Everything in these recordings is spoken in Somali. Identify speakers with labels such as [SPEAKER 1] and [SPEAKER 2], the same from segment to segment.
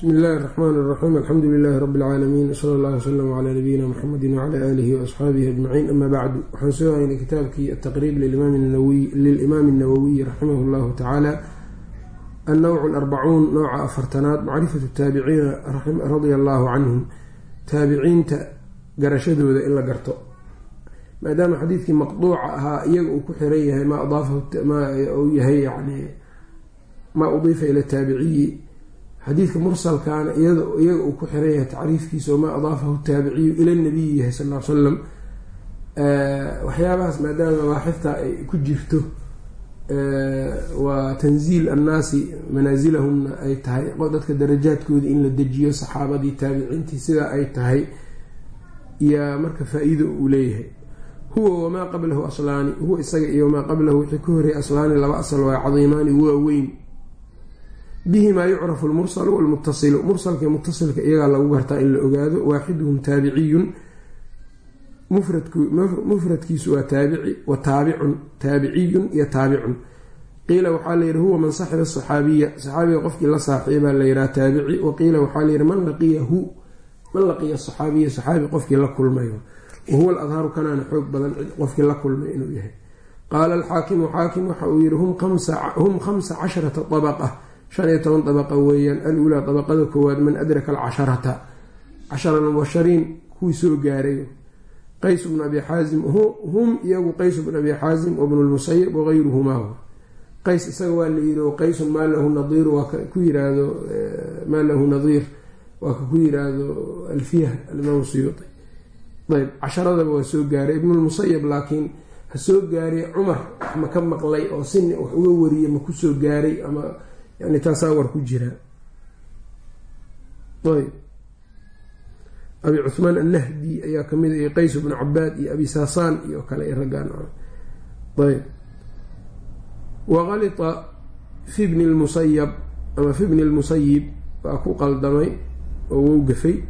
[SPEAKER 1] bsmi illaahi اraxmaan اraxiim alxamdu lilaahi rabi اlcaalamiin wsala allah wslm cla nabiyina mxamedi wcla aalihi waasxaabihi ajmaciin ama bacdu waxaan soo haynay kitaabkii ataqriib lilimaami اnawowiy raximah اllahu tacaala annowc alarbacuun nooca afartanaad macrifatu taabiciina radia allahu canhum taabiciinta garashadooda in la garto maadaama xadiidkii maqduuca ahaa iyaga uu ku xiran yahay maa adaafahu yahay yani maa udiifa ila taabiciyi xadiidka mursalkaana iyaga uu ku xiran yahay tacriifkiisa wamaa adaafahu taabiciyu ila nabiyi yahay sal l salam waxyaabahaas maadaama mabaaxifta ay ku jirto waa tanziil annaasi manaasilahumna ay tahay dadka darajaadkooda in la dejiyo saxaabadii taabiciintii sidaa ay tahay yaa marka faa-iido uu leeyahay. Huwa wamaa qablahu aslaani huwa isaga iyo wamaa qablahu wixii ka horreeyay aslaani laba asal waa cadiimaani waaweyn bihimaa yucrafu lmursalu walmutasilu. Mursalka mutasilka iyagaa lagu gartaa in la ogaado. Waaxiduhum taabiciyun. Mufradkiisu waa taabici wa taabicun taabiciyun iyo taabicun. Qiila waxaa layihi huwa man saxiba saxaabiya saxaabiga qofkii la saaxiibaa layihaha taabici. Wa qiila waxaa layihi man laqiyahu man laqiya saxaabiya saxaabi qofkii la kulmayo. Wahuwa aladharu kanaana xoog badan qofkii la kulmay inuu yahay. Qaala alxaakimu xaakim waxa uu yihi hum khamsa casharata abaqa shan iyo toban dabaqa weeyaan alulaa dabaqada koowaad man adraka alcasharata. Cashara mubashariin kuwii soo gaaray. Qays bnu abi xaasim hum iyagu qays bnu abi xaasim wabnu lmusayib wagayruhumaa qays isaga waa la yiri qaysun maa lahu nadiir waa ku yiraahdo maa lahu nadiir waa ka ku yiraahdo alfiyah alimaam suyuuti ayb casharadaba waa soo gaaray. Ibnulmusayib laakiin ha soo gaaray cumar ma ka maqlay oo sini wax uga wariyay ma ku soo gaaray ama yani taasaa war ku jiraa ayb. Abi cuhmaan annahdi ayaa ka mid iyo qays bnu cabaad iyo abi saasaan iyo kale raggaan ayb. Waqalita fi bni lmusayab ama fi bni lmusayib waa ku qaldamay oo wou gafay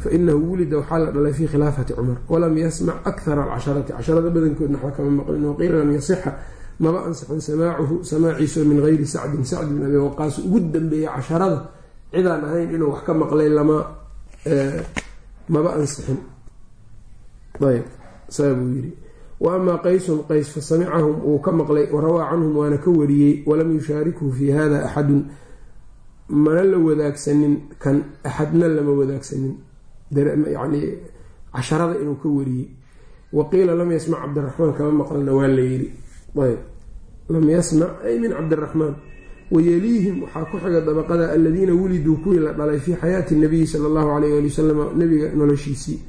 [SPEAKER 1] fainahu wulida waxaa la dhalay fi khilaafati cumar walam yasmac akhara alcasharati. Casharada badankoodna waxba kama maqlin waqiila lam yasixa maba ansixin samaacuhu samaaciiso min geyri sacdin sacd bin abi waqaas. Ugu dambeeyay casharada cidaan ahayn inuu wax ka maqlay lama maba ansixin. Ayb saa buu wa amaa qaysun qays fa samicahum uu ka maqlay warawaa canhum waana ka wariyey walam yushaarikhu fi hada axadun. Mana la wadaagsanin kan axadna lama wadaagsanin. Yani casharada inuu ka wariyey. Waqiila lam yasmac cabdiraxmaan kama maqlana waa la yiri ayb lam yasmac ay min cabdiraxmaan wayeliihim waxaa ku xiga dabaqada aladiina wuliduu kuwii la dhalay fii xayaati nabiyi sala allahu alayh ali wasalam nabiga noloshiisii.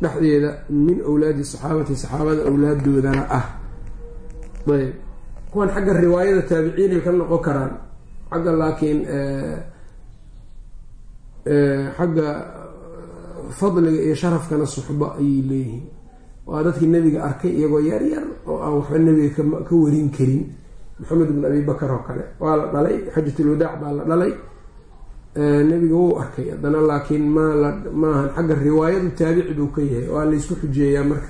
[SPEAKER 1] Dhexdeeda min owlaadi saxaabati saxaabada owlaadoodana ah. Ayb kuwan xagga riwaayada taabiciinay ka noqon karaan. Xagga laakiin xagga fadliga iyo sharafkana suxbo ayay leeyihiin waa dadkii nebiga arkay iyagoo yaryar oo aan waxba nebiga ka warin karin. Maxamed bn abi bakar oo kale. Waa la dhalay xajatulwadaac baa la dhalay. Nebiga wuu arkay haddana laakiin mmaahan xagga riwaayadu taabici buu ka yahay. Waa laysku xujeeyaa marka.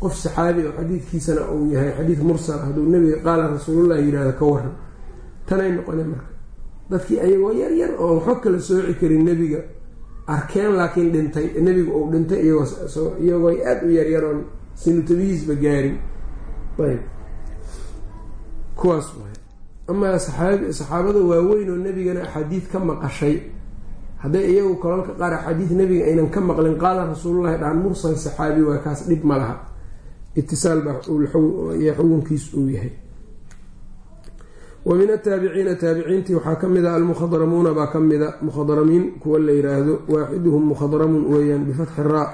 [SPEAKER 1] Qof saxaabi oo xadiidkiisana uu yahay xadiid mursal hadduu nebiga qaala rasuulullah yihahda ka waran tanay noqone marka. Dadkii ayagoo yaryar oo waxba kala sooci karin nebiga arkeen laakiin dhintay nebigu uu dhintay iyagoo aada u yaryaroon sinutabihiisba gaarin. Ayb kuwaas waay. Amaa saxaabada waaweyn oo nebigana axaadiid ka maqashay hadday iyagu kolalka qaar axaadiid nebiga aynan ka maqlin qaala rasuulullahi dhaan mursal saxaabi waa kaas dhib ma laha. Itisaal baa xukunkiis uu yahay wa min ataabiciina taabiciintii waxaa ka mid a almukhadramuuna baa ka mida mukhadramiin kuwa la yiraahdo waaxiduhum mukhadramun weeyaan bifatxi raa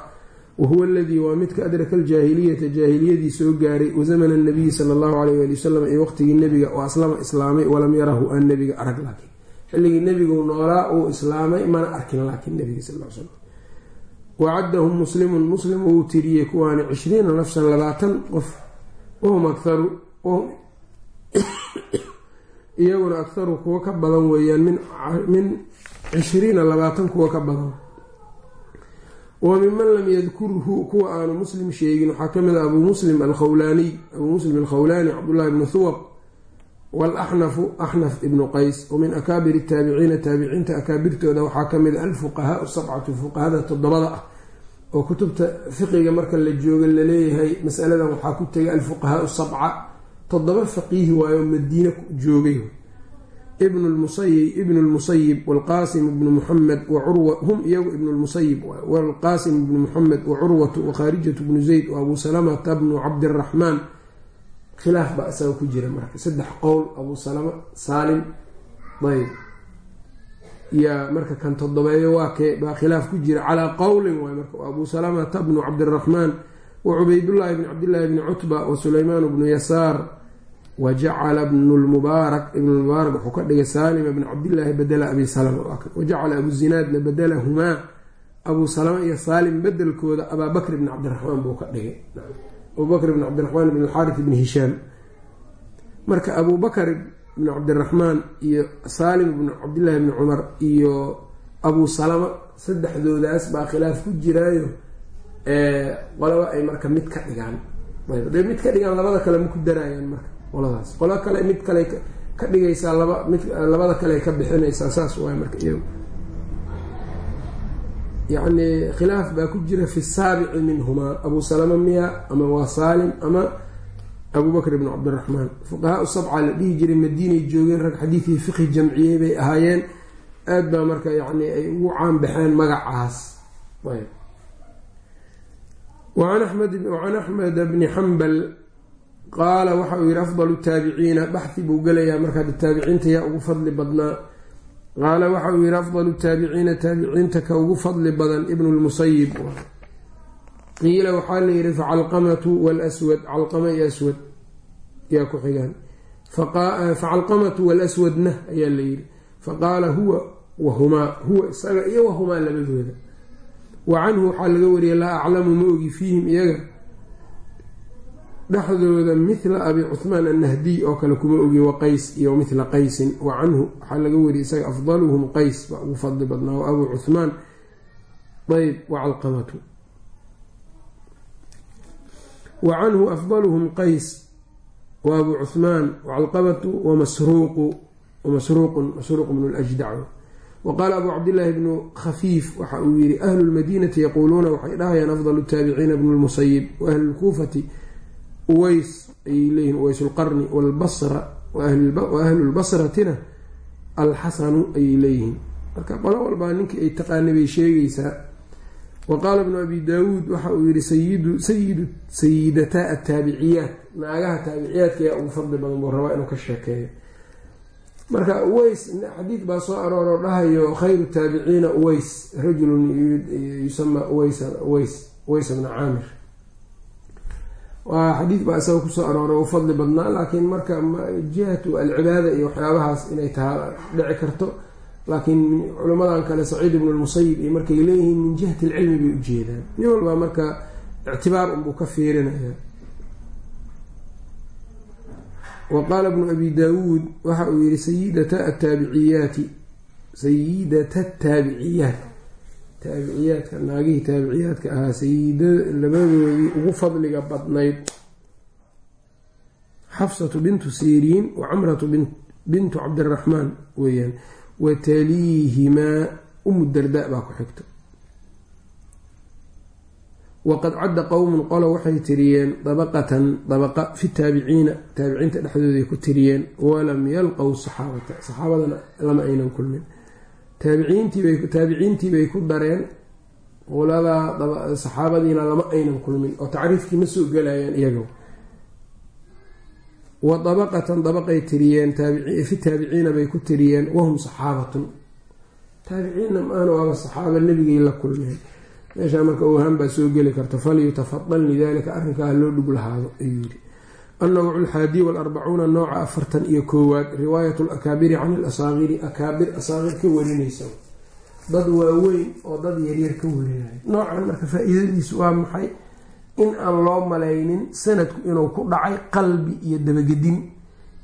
[SPEAKER 1] wahuwa aladii waa midka adraka aljaahiliyata jaahiliyadii soo gaaray wazamana nabiyi sala allahu alayh ali wasalam iyo waqtigii nebiga oo aslama islaamay walam yarahu aan nebiga arag laakiin xilligii nebigu noolaa uu islaamay mana arkin laakiin nebiga sal slam wacaddahum muslimun muslim wuu tiriyey kuwaani cishriina nafsan labaatan qof wahum akaru iyaguna akharu kuwa ka badan weeyaan min cishriina labaatan kuwa ka badan. Wa minman lam yadkurhu kuwa aanu muslim sheegin waxaa ka mid ah abuu muslim alkhawlaaniy abuu muslim alkhawlaani cabdullahi bnu huwaq walaxnafu axnaf ibnu qays wamin akaabir taabiciina taabiciinta akaabirtooda waxaa ka mid a alfuqahaau sabcatu fuqahada toddobada ah oo kutubta fiqiga marka la jooga la leeyahay masaladan waxaa ku tegay alfuqahaau sabca toddoba faqiihi waayo madiine joogay. Ibn lmusayib wlqaasim ibnu muxamed hum iyagu ibn lmusayib wlqaasim ibnu muxamed wacurwatu wakhaarijatu bnu zayd waabuu salamata bnu cabdiraxmaan khilaaf baa isaga ku jira marka. Saddex qowl abuu salama saalim ayb. Yaa marka kan todobeeyo waa kee baa khilaaf ku jira. Calaa qowlin waay marka abuu salamata bnu cabdiraxmaan wa cubaydullaahi bni cabdillaahi bni cutba wa sulaymaan bnu yasaar wa jacala bnu lmubaarak ibn lmubaarak wuxuu ka dhigay saalima bni cabdillaahi badela abi salama wa jacala abu zinaadna badelahumaa abuu salama iyo saalim bedelkooda abaa bakr bni cabdiraxmaan buu ka dhigay abubakr bn cabdiraxmaan bn alxaaris bni hishaam marka abuu bakr bn cabdiraxmaan iyo saalim bn cabdillaahi bni cumar iyo abuu salama saddexdoodaas baa khilaaf ku jiraayo qolaba ay marka mid ka dhigaan mid ka dhigaan labada kale ma ku daraayaan marka qoladaas. Qolo kale mid kale ka dhigaysaa laba mid labada kale ka bixinaysaa saas waay marka iyagu. Yacni khilaaf baa ku jira fi saabici minhumaa. Abuu salama miya ama waa saalim ama abuu bakr bn cabdiraxmaan. Fuqahaa sabca la dhihi jiray madiinay joogeen rag xadiidii fiqhi jamciyey bay ahaayeen. Aad baa marka yani ay ugu caan baxeen magacaas. Wacan axmed bni xambal qaala waxa uu yihi afdalu taabiciina baxhi buu gelayaa markaa taabiciinta yaa ugu fadli badnaa. Qaala waxa uu yihi afdalu taabiciina taabiciinta ka ugu fadli badan ibnu lmusayib qiila waxaa la yihi facalqamatu wlswad calqama iyo aswad yaa ku xigaan. Facalqamatu walaswadna ayaa la yihi faqaala huwa wahumaa huwa isaga iyo wahumaa labadooda. Wa canhu waxaa laga wariyay laa aclamu ma ogi fiihim iyaga dhexdooda mithla abi cuhmaan annahdiy oo kale kuma ogi waqays iyo mithla qaysin wa canhu waxaa laga wariyay isaga afdaluhum qays baa ugu fadli badnaa wa abuu cuhmaan ayb wacalqamatu wa canhu afdaluhum qays wa abuu cuhmaan wacalqamatu wamasruuqu wamasruuqun masruuq bnu ljdac wa qaala abuu cabdillaahi bnu khafiif waxa uu yihi ahlu lmadiinati yaquuluuna waxay dhahayaan afdalu taabiciina bnu lmusayib wa ahli lkuufati uways ayay leeyihiin uways lqarni wlbasra wa ahlu lbasratina alxasanu ayay leeyihiin. Marka qolo walbaa ninkii ay taqaanay bay sheegaysaa. Wa qaala bnu abi daawuud waxa uu yihi sayidu sayidataa ataabiciyaat naagaha taabiciyaadka ayaa ugu fadli badan buu rabaa inuu ka sheekeeyo. Marka uways xadiid baa soo arooroo dhahayo khayru taabiciina uways rajulun yusama uways uways bna caamir waa xadiid baa isaga ku soo aroora u fadli badnaa laakiin marka jihatu alcibaada iyo waxyaabahaas inay taha dhici karto. Laakiin culamadan kale saciid ibnu lmusayib iyo markay leeyihiin min jihati alcilmi bay ujeedaan nin walbaa marka ictibaar unbuu ka fiirinaya wa qaala bnu abi daawuud waxa uu yihi sayidata ataabiciyaati sayidata ataabiciyaat taabiciyaadka naagihii taabiciyaadka ahaa sayida labadoodii ugu fadliga badnayd. Xafsatu bintu siriin wa camratu bintu cabdiraxmaan weeyaan. Wa taliihimaa umu darda baa ku xigto waqad cadda qowmun qolo waxay tiriyeen dabaqatan dabaqa fi taabiciina taabiciinta dhexdooday ku tiriyeen walam yalqow saxaabata saxaabadana lama aynan kulmin taabiciintiibay ku dareen. Qoladaa saxaabadiina lama aynan kulmin oo tacriifkii ma soo gelayaan iyaga wa dabaqatan dabaqay tiriyeen fi taabiciina bay ku tiriyeen wahum saxaabatun. Taabiciinna maana waaba saxaaba nebigay la kulmeen. Meeshaa marka ohaan baa soo geli karta falyutafadal lidalika arrinkaa loo dhug lahaado ayuu yiri annawcu alxaadi walarbacuuna nooca afartan iyo koowaad riwaayat lakaabiri can ilasaaqiri akaabir asaaqir ka warinaysa dad waaweyn oo dad yaryar ka warinaya noocan marka faa-iidadiisu waa maxay? In aan loo malaynin sanadku inuu ku dhacay qalbi iyo dabagedin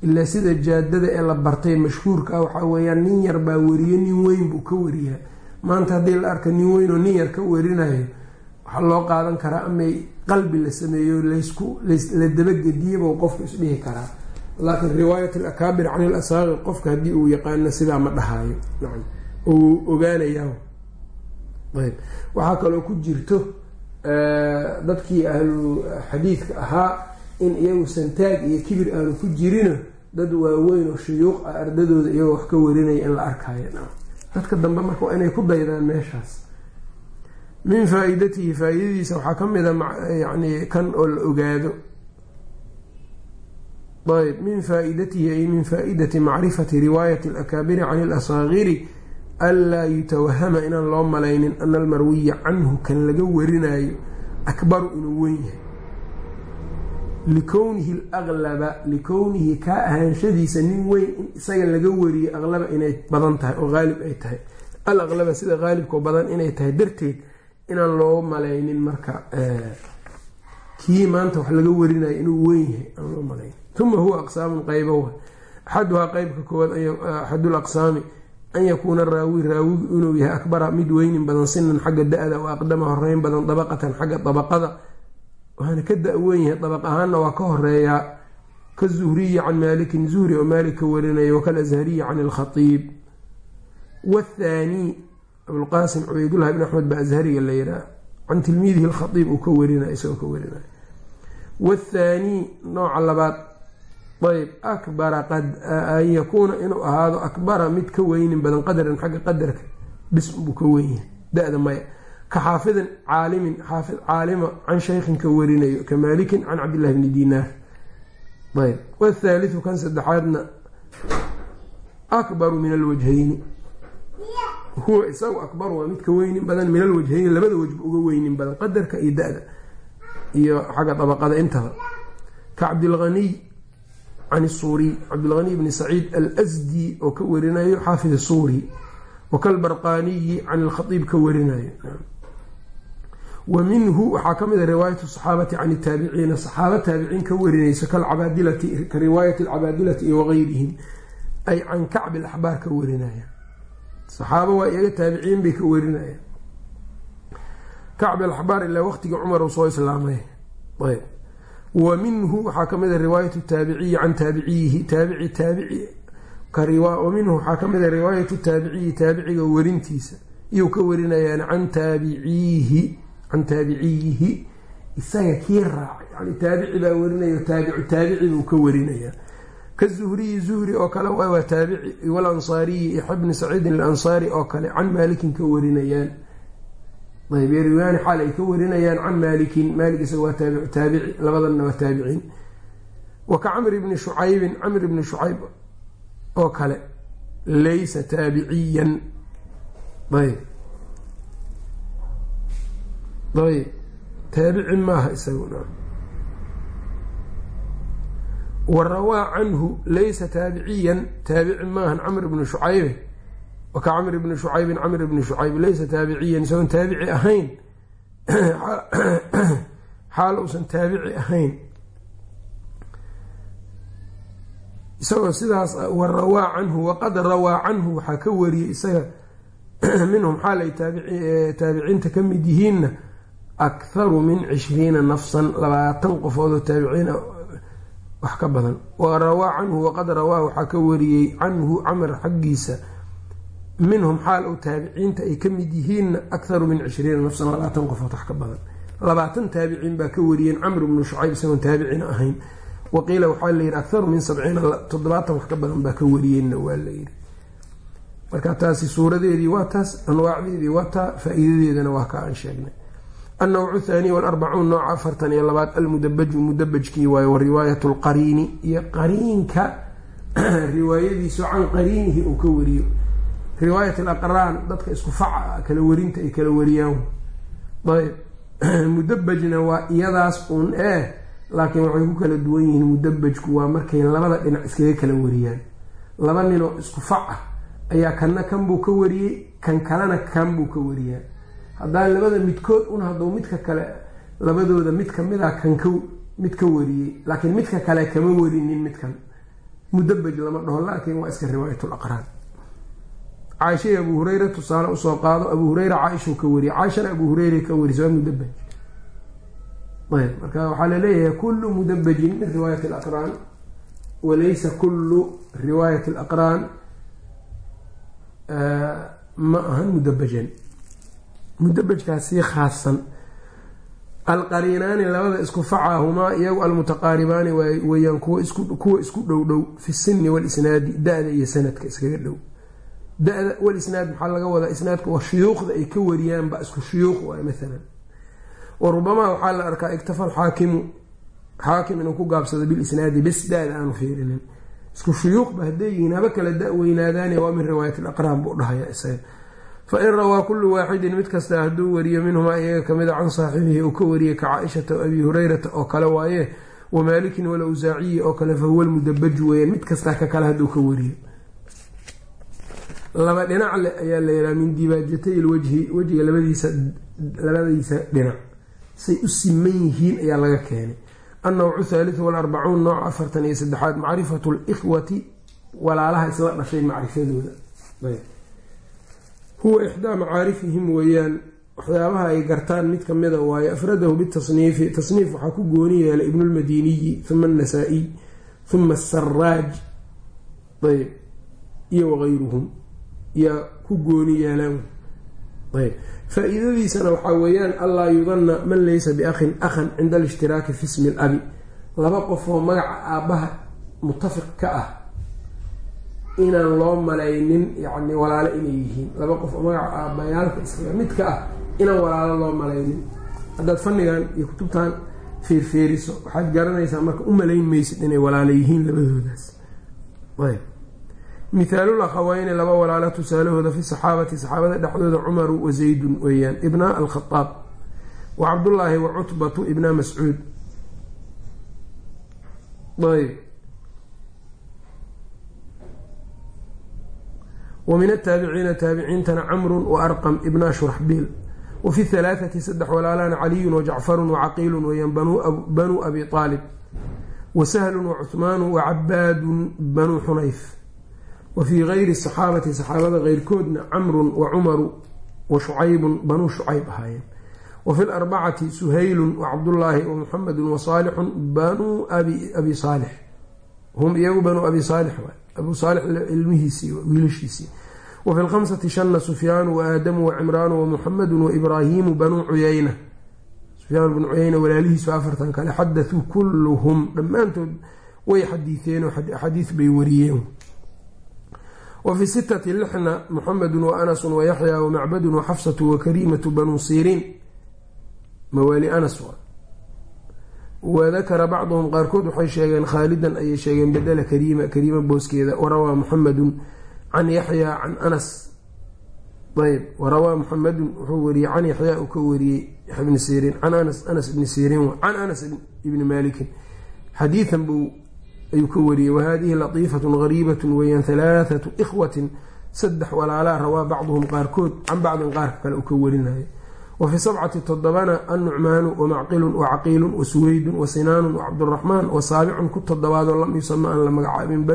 [SPEAKER 1] ilaa sida jaadada ee la bartay mashhuurka ah waxaa weeyaan nin yar baa wariyo nin weyn buu ka wariyaa. Maanta haddii la arka nin weyn oo nin yar ka warinayo waxaa loo qaadan karaa amay qalbi la sameeyo laysku la dabagediyaba qofku isdhihi karaa. Laakiin riwaayat alakaabir can ilasaaqir qofka haddii uu yaqaano sidaa ma dhahayo nacam. Ou ogaanayaa waxaa kaloo ku jirto dadkii ahlu xadiidka ahaa in iyagu santaag iyo kibir aanu ku jirino dad waaweyn oo shuyuuq ah ardadooda iyagoo wax ka warinaya in la arkayo. Dadka dambe marka waa inay ku daydaan meeshaas min faa-idatihi faa-idadiisa waxaa ka mid a yani kan oo la ogaado. Ayb min faa-idatihi ay min faa-idati macrifati riwaayati alakaabiri can ilasaaqiri anlaa yutawahama inaan loo malaynin ana almarwiya canhu kan laga warinayo akbaru inuu weyn yahay. Likownihi alaqlaba likownihi kaa ahaanshadiisa nin weyn in isaga laga wariyo aqlaba inay badan tahay oo haalib ay tahay. Alaqlaba sida haalibkao badan inay tahay darteed inaan loo malaynin marka kii maanta wax laga warinayo inuu weyn yahay aan loo malayn uma huwa aqsaamun qaybo axaduhaa qeybka koowaad axadul aqsaami an yakuuna raawi raawigu inuu yahay akbara mid weynin badan sinan xagga da-da oo aqdama horeyn badan dabaqatan xagga dabaqada. Waana ka da-wen yahay dabaq ahaanna waa ka horeeyaa ka zuhriyi can maalikin zuhri oo maalik ka warinaya wakalashariyi can ilkhaiib wathaanii abulqaasim cubaydullah ibn axmed ba ashariga la yihaah can tilmiidihi lkhaiib uu ka warinay isagoo ka warinay wathaanii nooca labaad. Ayb akbara an yakuuna inuu ahaado akbara mid ka weynin badan qadaran xagga qadarka. Bis buu ka wenyahay da-da maya. Ka xaafidin caalimin xaafid caalima can shaykhin ka warinayo ka maalikin can cabdillahi bni dinaar ayb wthaalithu kan saddexaadna akbaru min alwajhayni huwa isagu akbar waa mid ka weynin badan min alwajhayni labada wajba uga weynin badan qadarka iyo da-da iyo xagga dabaqada intaba. Ka cabdilaniy can suuriy cabdilghaniy bni saciid alsdi oo ka warinayo xaafid suuri wakalbarqaaniyi can ilkhaiib ka warinayo. Wa minhu waxaa ka mid a riwaayat saxaabati can taabiciina saxaaba taabiciin ka warinayso kalcabaadilati ka riwaayat alcabaadilati iyo wageyrihim ay can kacbi alaxbaar ka warinaya saxaaba waa iyaga taabiciin bay ka warinayaan kacbi alaxbaar ilaa waqtigii cumar uu soo islaamay. Ayb. Wa minhu waxaa ka mid a riwaayat taabiciyi can taabiciyihi taabici taabici minhu waxaa ka mid riwaayatu taabiciyi taabiciga warintiisa. Iyuu ka warinayaan can taabiciihi can taabiciyihi. Isaga kii raacay yani taabici baa warinayo taabicu taabici buu ka warinayaa ka zuhriyi zuhri oo kale waa taabici walansaariyi ixya bni saciidin alansaari oo kale can maalikin ka warinayaan. Ayb riwaani xaal ay ka warinayaan can maalikin maalik isaga waa taabici labadanna waa taabiciin. Wa ka camri bni shucaybin camr bni shucayb oo kale laysa taabiciyan. Ayb. Ayb. Taabici maaha isaguna wa rawaa canhu laysa taabiciyan taabici maahan camr bni shucaybe waka camr bni shucaybin camr bni shucayb laysa taabiciyan isagoon taabici ahayn. Xaal uusan taabici ahayn. Isagoo sidaas wa rawaa canhu waqad rawaa canhu waxaa ka wariyey isaga. Minhum xaal ay taabiciinta ka mid yihiinna akharu min cishriina nafsan labaatan qofoodoo taabiciina wax ka badan. Wa rawaa canhu waqad rawaa waxaa ka wariyey canhu camr xaggiisa. Minhum xaal ou taabiciinta ay ka mid yihiinna akharu min cishriina nafsan labaatan qofood wax ka badan. Labaatan taabiciin baa ka wariyeen camr bnu shucayb isagoon taabicina ahayn. Waqiila waxaa layihi akharu min sabciina toddobaatan wax ka badan baa ka wariyeenna waa layidhi marka taasi suuradeedii waa taas anwaacdeedii waa taa faa-iidadeedana waa ka aan sheegnay annawcu thaaniy walarbacuun nooca afartan iyo labaad almudabaju mudabajkii waayo wa riwaayat lqariini iyo qariinka riwaayadiisu can qariinihi uu ka wariyo riwaayat alaqraan dadka isku faca kala warinta ay kala wariyaan ayb mudabajna waa iyadaas uun eh laakiin waxay ku kala duwan yihiin mudabajku waa markay labada dhinac iskaga kala wariyaan laba ninoo isku fac ah ayaa kanna kan buu ka wariyey kan kalena kan buu ka wariyaa haddaan labada midkood un hadduu midka kale labadooda mid kamida kan ka mid ka wariyey laakiin midka kale kama warinin midkan. Mudabaj lama dhaho laakiin waa iska riwaayatul aqraan. Caaisha iyo abu hureyra tusaale u soo qaado abu hureyra caaishau ka wariyay caaishana abu hureyra ka warisa waa mudabaj ayb marka waxaa la leeyahay kullu mudabajin min riwaayat alaqraan walaysa kullu riwaayat alaqraan ma ahan mudabajan mudabajkaas sii khaasan. Alqariinaani labada isku facahumaa iyagu almutaqaaribaani weyaan kuwa isku dhow dhow fi sinni walisnaadi da-da iyo sanadka iskaga dhow. Da-da walisnaad maxaa laga wadaa? Isnaadka waa shuyuukhda ay ka wariyaanba isku shuyuuq waay maalan wa rubamaa waxaa la arkaa iktafa alxaakimu xaakim inuu ku gaabsado bilisnaadi bis da-da aanu fiirinin. Isku shuyuuqba hadday yihiin haba kala da-weynaadaane waa min riwaayat alaqraan buu dhahaya isaga fain rawaa kullu waaxidin mid kasta hadduu wariyo minhumaa iyaga kamida can saaxibihi uu ka wariyay ka caaishata abi hurayrata oo kale waaye wa maalikin walawsaaciyi oo kale fahuwa lmudabaju weeyaan mid kastaa ka kale hadduu ka wariyo laba dhinac le ayaa la yidhaha min dibaajatay lwajhi wejiga labadiisa labadiisa dhinac say u siman yihiin ayaa laga keenay annawcu thaalithu walarbacuun nooca afartan iyo saddexaad macrifatu likhwati walaalaha isla dhashay macrifadooda huwa ixdaa macaarifihim weeyaan. Waxyaabaha ay gartaan mid kamida waaye afradahu bitasniifi tasniif waxaa ku gooni yeelay ibnulmadiniyi huma annasaa-iy huma asaraaj ayb iyo wagayruhum yaa ku gooni yeelaan. Ayb faa-iidadiisana waxaa weeyaan allaa yudanna man laysa biakhin akhan cinda alishtiraaki fi smi labi laba qofoo magaca aabbaha mutafiq ka ah inaan loo malaynin yacni walaalo inay yihiin. Laba qof oo magaca aabbayaalka iskaga mid ka ah inaan walaalo loo malaynin. Haddaad fannigan iyo kutubtan feerfeeriso waxaad garanaysaa marka u malayn maysid inay walaalo yihiin labadoodaas. Mithaalul akhaweyni laba walaalo tusaalahooda fi saxaabati. Saxaabada dhexdooda cumaru wa zaydun weeyaan ibna alkhadaab wa cabdullaahi wa cutbatu ibna mascuud. Ayb wa min ataabiciina taabiciintana camrun wa arqam ibna shuraxbiil wa fi halaathati saddex walaalana caliyun wa jacfarun wa caqiilun weeyaan banuu abi aalib wa sahlun wa cuhmaanu wa cabaadun banuu xunayf wa fii gayri saxaabati saxaabada keyrkoodna camrun wa cumaru wa shucaybun banuu shucayb ahaayeen. Wa fi larbacati suhaylun wa cabdullaahi wa muxamedun wa saalixun banuu abi saalix. Hum iyagu banuu abi saalix abu saalix ilmihiisii wiilashiisii wa fi lkhamsati shanna sufyaanu wa aadamu wa cimraanu wa muxamedun wa ibraahiimu banuu cuyayna sufyaan bnu cuyayna walaalihiisu afartan kale xadathuu kulluhum dhammaantood way xadiieen oo xadiis bay wariyeen wa fi sitati lixna muxamedun wa anasun wa yaxya wa macbadun wa xafsatu wa kariimatu banuu siriin mawaali anas wadakara bacduhum qaarkood waxay sheegeen khaalidan ayay sheegeen bedela kariima kariima booskeeda warawaa muxamedun can yaxya can anas. Ayb warawaa muxamedun wuxuu wariyey can yaxyaa uu ka wariyey yaxya bni siriin can anas anas ibni siriin can anas ibni maalikin. Xadiian buu ayuu ka wariyey wahadihi latiifatun gariibatun weeyaan halaathatu ikhwatin saddex walaalaa rawaa bacduhum qaarkood can bacdin qaarka kale uu ka warinayo wa fi sabcati todobana annucmaanu wamacqilun wacaqiilun wasuweydun wasinaanun wacabduraxmaan wasaabicun ku todobaadoo lam yusama aan la magacaabin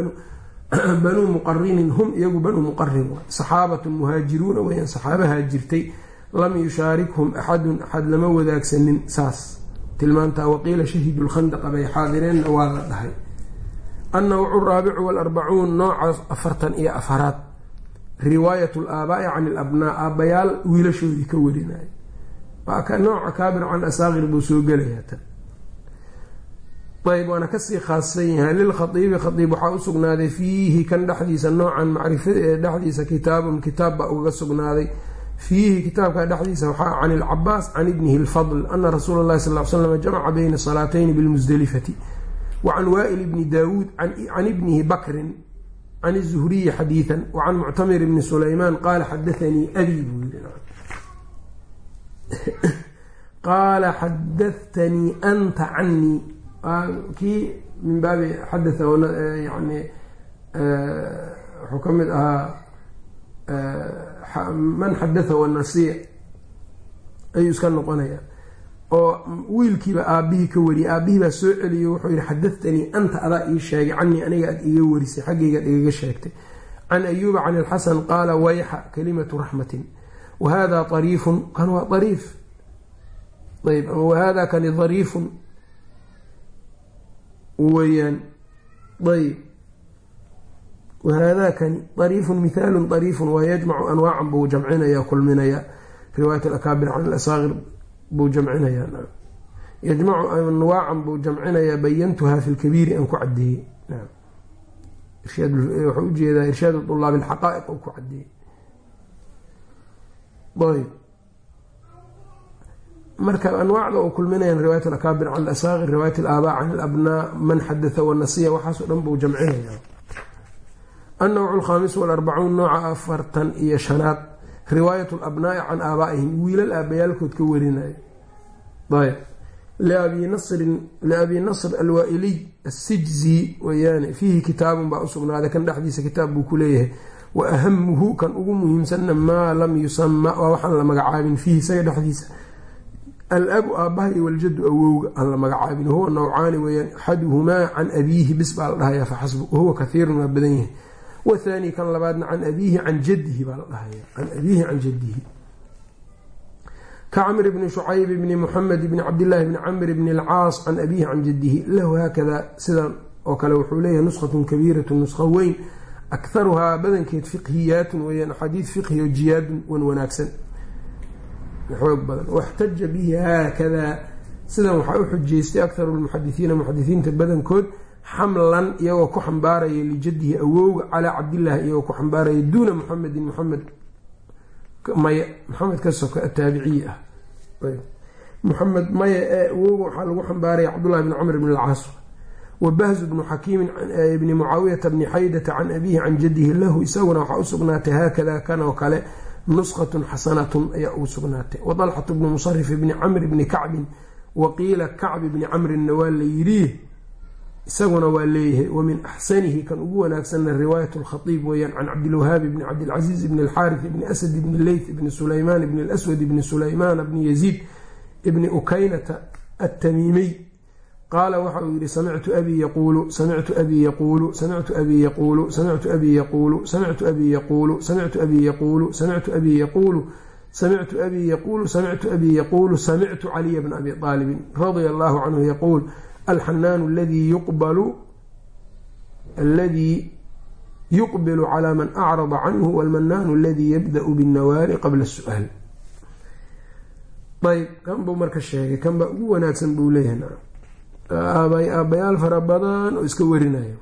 [SPEAKER 1] banuu muqarinin hum iyagu banuu muqarin saxaabatun muhaajiruuna weyaan saxaaba haajirtay lam yushaarikhum axadun axad lama wadaagsanin saas. Tilmaantaa waqiila shahidu lkhandaqa bay xaadireenna waa la dhahay. Annawcu raabicu walarbacuun nooca afartan iyo afaraad. Riwaayat laabaa'i can ilabnaa aabbayaal wiilashoodii ka warinaya nooca kaabir can asaaqir buu soo gelayaa tan ayb waana ka sii khaassan yahay. Lilkhaiibi khaiib waxaa usugnaaday fiihi kan dhexdiisa noocan macrifada ee dhexdiisa kitaabun kitaab baa ugaga sugnaaday. Fiihi kitaabka dhexdiisa waxaa can ilcabaas can ibnihi lfadl ana rasuula llahi sal l slam jamaca bayna salaatayni bilmusdelifati wacan waa'il bni daawuud can ibnihi bakrin can izuhriyi xadiidan wacan muctamir bni sulaymaan qaala xadaanii abi buu yiri qaala xadathanii anta canii kii min baabi xadaa yani wuxuu ka mid ahaa man xadatha wanasiic ayuu iska noqonaya oo wiilkiiba aabihii ka wariyay aabihii baa soo celiyo wuxuu yihi xadathanii anta adaa ii sheegay canii aniga aad iga warisay xaggaygaad igaga sheegtay can ayuuba can ilxasan qaala wayxa kalimatu raxmatin wahada ariifun kan waa ariif ayb wahada kani dariifun weyaan ayb wahaadakani ariifun mithaalun ariifun waa yajmacu anwaacan buu jamcinaya kulminaya riwaayat alakaabir can alasaaqir buu jamcinayaa yajmacu anwaacan buu jamcinayaa bayantuhaa fi lkabiiri aan ku cadeeyey waxau u jeedaa irshaad ulaab alxaqaa'iq u ku cadeeyey marka anwaacda uu kulminayaan riwaayat alakaabir can alasaaqir riwaayat alaabaa can alabnaa man xadatha wanasiya waxaasoo dhan buu jamcinaya annawcu alkhaamis walarbacuun nooca afartan iyo shanaad riwaayat alabnaa'i can aabaa'ihim wiilal aabayaalkood ka warinaya ayb. Liabi nasrin liabi nasr alwaa-iliy assijzi weyaane fiihi kitaabun baa usugnaaday kan dhexdiisa kitaab buu ku leeyahay. Wa ahamuhu kan ugu muhiimsanna maa lam yusama waa waxaan la magacaabin fiihi isaga dhexdiisa alabu aabaha iyo waljadu awowga aan la magacaabin. Wahuwa nawcaani weyaan axaduhumaa can abiihi bis baa la dhahaya faxasbu wahuwa kahiirun waa badan yahay. Wathaani kan labaadna can abiihi can jadihi baa la dhahaya can abiihi can jadihi kacmr bni shucayb bni muxamed bni cabdillaahi bni camr bni alcaas can abiihi can jadihi lahu haakada sidan oo kale wuxuu leeyahay nushatun kabiiratu nusqa weyn. Akharuhaa badankeed fiqhiyaatun weyaan axaadiid fiqhi o jiyaadun wan wanaagsan xoog badan. Waxtaja bihi haakadaa sidan waxaa u xujeystay akharu lmuxadisiina muxadisiinta badankood xamlan iyagoo ku xambaaraya lijadihi awowga calaa cabdillaahi iyagoo ku xambaaraya duuna muxamedin muxamed maya maxamed ka soka ataabiciyi ah. Muxamed maya ee awowga waxaa lagu xambaaraya cabdullahi bni camr bn alcaas. Wa bahzu bnu xakiimin bni mucaawiyata bni xaydata can abiihi can jadihi lahu isaguna waxaa u sugnaatay haakada kan kale nusqatun xasanatun ayaa ugu sugnaatay. Wa dalxatu bnu musarif bni camri bni kacbin wa qiila kacbi bni camrinna waa la yidhi isaguna waa leeyahay wa min axsanihi kan ugu wanaagsanna riwaayat lkhaiib weeyaan can cabdilwahaabi bni cabdilcasiiz bni alxaarif bni asad bni leyth bni sulaymaan bni lswad bni sulaymaan bni yaziid bni ukaynata atamiimiy qaala waxa uu yihi samictu abii yaquulu samictu abii yaquulu samictu abii yaquulu samictu abii yaquulu samictu abii yaquulu samictu abii yaquulu samictu abii yaquulu samictu abii yaquulu samictu abii yaquulu samictu caliya bna abi aalibin radia allahu canhu yaquul alxanaanu aladii yuqbalu aladii yuqbilu calaa man acrada canhu walmanaanu aladii yabda-u binnawaari qabla su'aal ayb kan buu marka sheegay kan baa ugu wanaagsan buu leeyahay aabbayaal fara badan oo iska warinayo.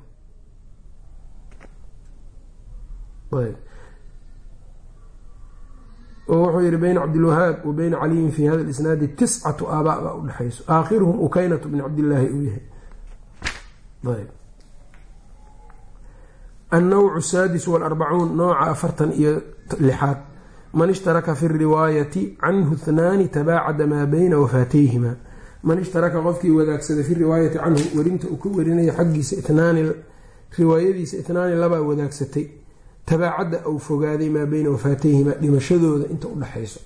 [SPEAKER 1] Wuxuu yihi bayna cabdilwahaab wa bayna caliyin fi hada isnaadi tiscatu aabaa baa udhexayso aakhiruhum ukaynatu bni cabdillaahi uu yahay. Annawcu saadis walarbacuun nooca afartan iyo lixaad. Man ishtaraka fi riwaayati canhu hnaani tabaacada maa bayna wafaatayhima man ishtaraka qofkii wadaagsada fi riwaayati canhu werinta uu ka warinayo xaggiisa riwaayadiisa itnaani labaa wadaagsatay tabaacadda uu fogaaday maa beyna wafaatayhima dhimashadooda inta udhexayso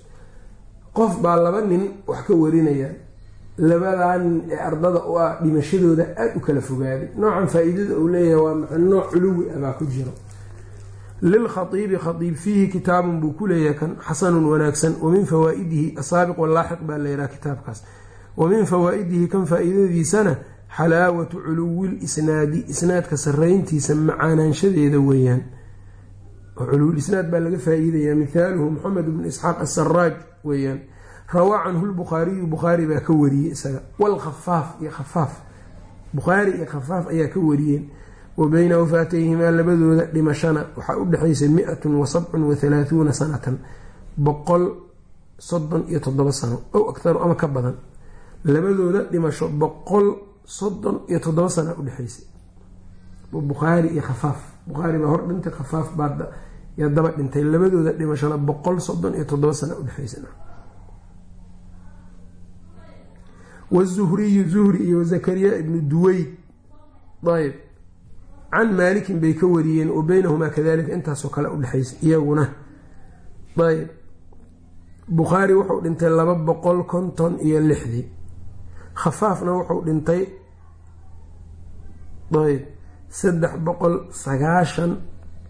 [SPEAKER 1] qof baa laba nin wax ka warinaya labadaa nin ee ardada u ah dhimashadooda aada u kala fogaaday. Noocan faa-iidada uu leeyahay waa nooc culuwi ah baa ku jiro. Lilkhaiibi khaiib fiihi kitaabun buu ku leeyahay kan xasanun wanaagsan wa min fawaa-idihi asaabiq walaaxiq baa layihaha kitaabkaas wa min fawaa-idihi kan faa-iidadiisana xalaawatu culuwil isnaadi isnaadka sarayntiisa macaanaanshadeeda weeyaan. Culuwil isnaad baa laga faa-iidaya mithaaluhu moxamed bnu isxaaq asaraaj weeyaan. Rawaa canhu lbukhaariyu bukhaari baa ka wariyey isaga. Walkhafaaf iyo khafaaf. Bukhaari iyo khafaaf ayaa ka wariyeen. Wa beyna wafaatayhimaa labadooda dhimashana waxaa u dhexaysay mi-atun wa sabcun wa halaahuuna sanatan. Boqol soddon iyo toddoba sano ow aktaru ama ka badan labadooda dhimasho boqol soddon iyo toddoba sana udhexaysay bukhaari iyo khafaaf. Bukhaari baa hor dhintay khafaaf baa yaa daba dhintay. Labadooda dhimashona boqol soddon iyo toddoba sana udhexaysa wazuhriyu zuhri iyo zakariya ibnu duweyd ayb can maalikin bay ka wariyeen wa beynahumaa kadalika intaasoo kale udhexaysa iyaguna. Ayb bukhaari wuxuu dhintay laba boqol konton iyo lixdii khafaafna wuxuu dhintay ayb saddex boqol sagaashan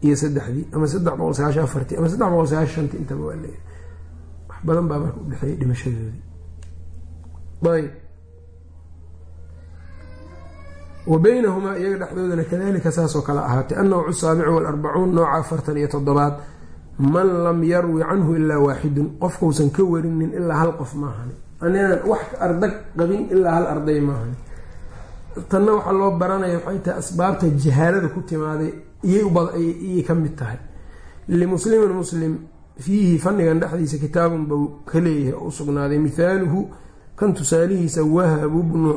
[SPEAKER 1] iyo saddexdii ama saddex boqol sagaashan afartii ama saddex boqol sagaashan intaba waa leeyahay. Wax badan baa marka udhexeeyay dhimashadoodii ayb. Wa beynahumaa iyaga dhexdoodana kadalika saasoo kale ahaatay annawcu saabicu walarbacuun nooca afartan iyo toddobaad man lam yarwi canhu ilaa waaxidun qofkausan ka warinin ilaa hal qof maahani aninaan wax ardag qabin ilaa hal arday maahani tanna waxaa loo baranaya waxay tahay asbaabta jahaalada ku timaaday iyay ka mid tahay. Limuslimin muslim fiihi fannigan dhexdiisa kitaabun bau ka leeyahay oo u sugnaaday. Mithaaluhu kan tusaalihiisa wahabu bnu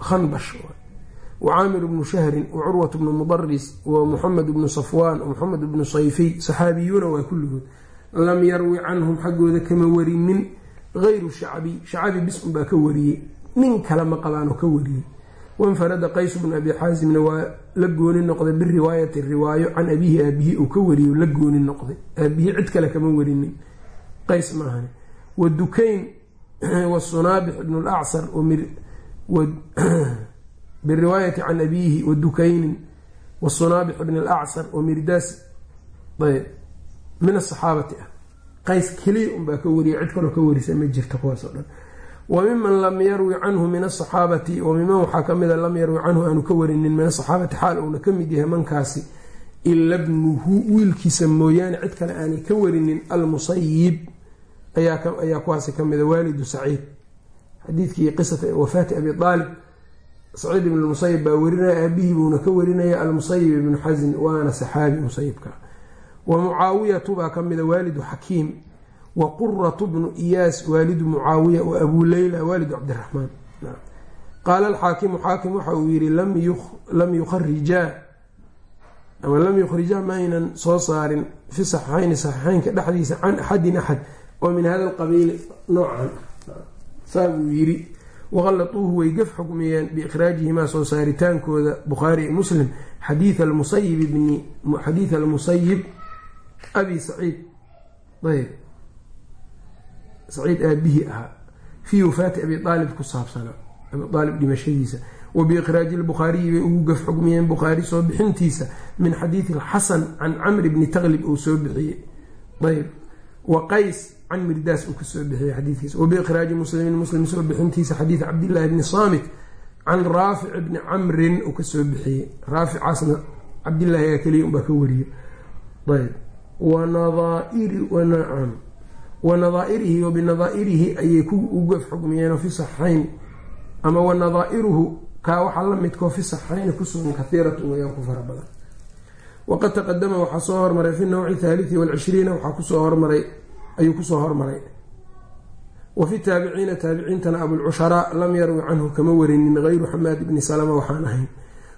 [SPEAKER 1] khanbash. Wa caamir bnu shahrin wa curwat bnu mudaris wa muxamed bnu safwaan wa muxamed bnu sayfiy saxaabiyuuna waa kulligood. Lam yarwi canhum xaggooda kama warinin hayru shacbi shacbi bis-un baa ka wariyey nin kale ma qabaanoo ka wariyey wanfarada qays bnu abi xaasimna waa la gooni noqday biriwaayati riwaayo can abihi aabihi uu ka wariyo la gooni noqday aabihi cid kale kama warinin qays maahan wa dukayn wasunaabix ibnu lacser biriwaayati can abiihi dukaynin wasunaabix ibn alacser wa mirdaas ayb min asaxaabati ah qays keliya unbaa ka wariyay cid kaloo ka warisa ma jirta kuwaasoo dhan. Wa miman lam yarwi canhu min asaxaabati wa waxaa kamida lam yarwi canhu aanu ka warinin min asaxaabati xaal uuna ka mid yahay mankaasi ila bnuhu wiilkiisa mooyaane cid kale aanay ka warinin almusayib ayaa kuwaasi kamida waalidu saciid. Xadiidkii qisata wafaati abi aalib saciid ibn musayib baa warinaya aabihii buuna ka warinaya almusayib ibnu xasin waana saxaabi musayibka wa mucaawiyatu baa kamida waalidu xakiim wa quratu bnu iyaas waalidu mucaawiya wa abuu leyla waalidu cabdiraxmaan. Qaala alxaakimu xaakim waxa uu yihi lam yukharijaa ama lam yukhrijaa maaynan soo saarin fi saxiixayni saxiixeynka dhexdiisa can axadin axad oo min hada alqabiili noocan. Saa buu yiri waqallatuuhu way gaf xukmiyeen biikhraajihimaa soo saaritaankooda bukhaari muslim xadiid almusayib abi saciid. Ayb. Saciid aabihii ahaa. Fii wafaati abi aalib ku saabsanaa abi aalib dhimashadiisa wa lbukhaariyi bay ugu gaf xugmiyeen bukhaari soo bixintiisa min xadiidi alxasan can camri bni taklib uu soo bixiyey. Ayb. Wa qays can mirdaas uu ka soo bixiyey xadiikiisa wa muslimin muslim soo bixintiisa xadiid cabdillaahi bni saamit can raafic bni camrin uu ka soo bixiyey. Raaficaasna cabdillaahi aa keliya unbaa ka wariyey. Ayb wanaaam wa nadaairihi wa binadaairihi ayay ugu gaf xugmiyeenoo fi saxayn. Ama wa nadaa'iruhu kaa waxaa la midkoo fi saxayni kusugan kahiiratun wayaan ku fara badan. Waqad taqadama waxaa soo hormaray fi nawci thaalithi walcishriina waxaa ku soo hormaray ayuu ku soo hormaray. Wa fi taabiciina taabiciintana abulcusharaa lam yarwi canhu kama warinin hayru xamaad ibni salama waxaan ahayn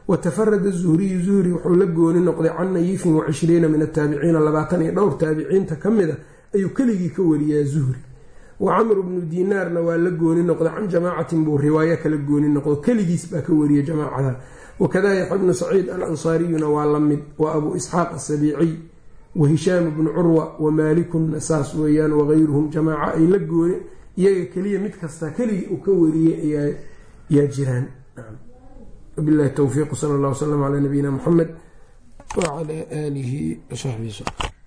[SPEAKER 1] watafarada zuhriyu zuhri wuxuu la gooni noqday can nayifin wacishriina min ataabiciina labaatan iyo dhowr taabiciinta ka mid a ayuu keligii ka wariyaa zuhri. Wa camru bnu dinaarna waa la gooni noqday can jamaacatin buu riwaayo kala gooni noqdo keligiis baa ka wariya jamaacada wakada yaxya saciid alansaariyuna waa la mid wa abuu isxaaq asabiiciy wa hishaam bnu curwa wa maalikuna saas weeyaan wagayruhum jamaaco ay la gooni iyaga keliya mid kasta keligii uu ka wariyey yaa jiraan wabilahi towfiiq sal allah wslam calaa nabiyina muxamed wacalaa aalihi wasaxbihi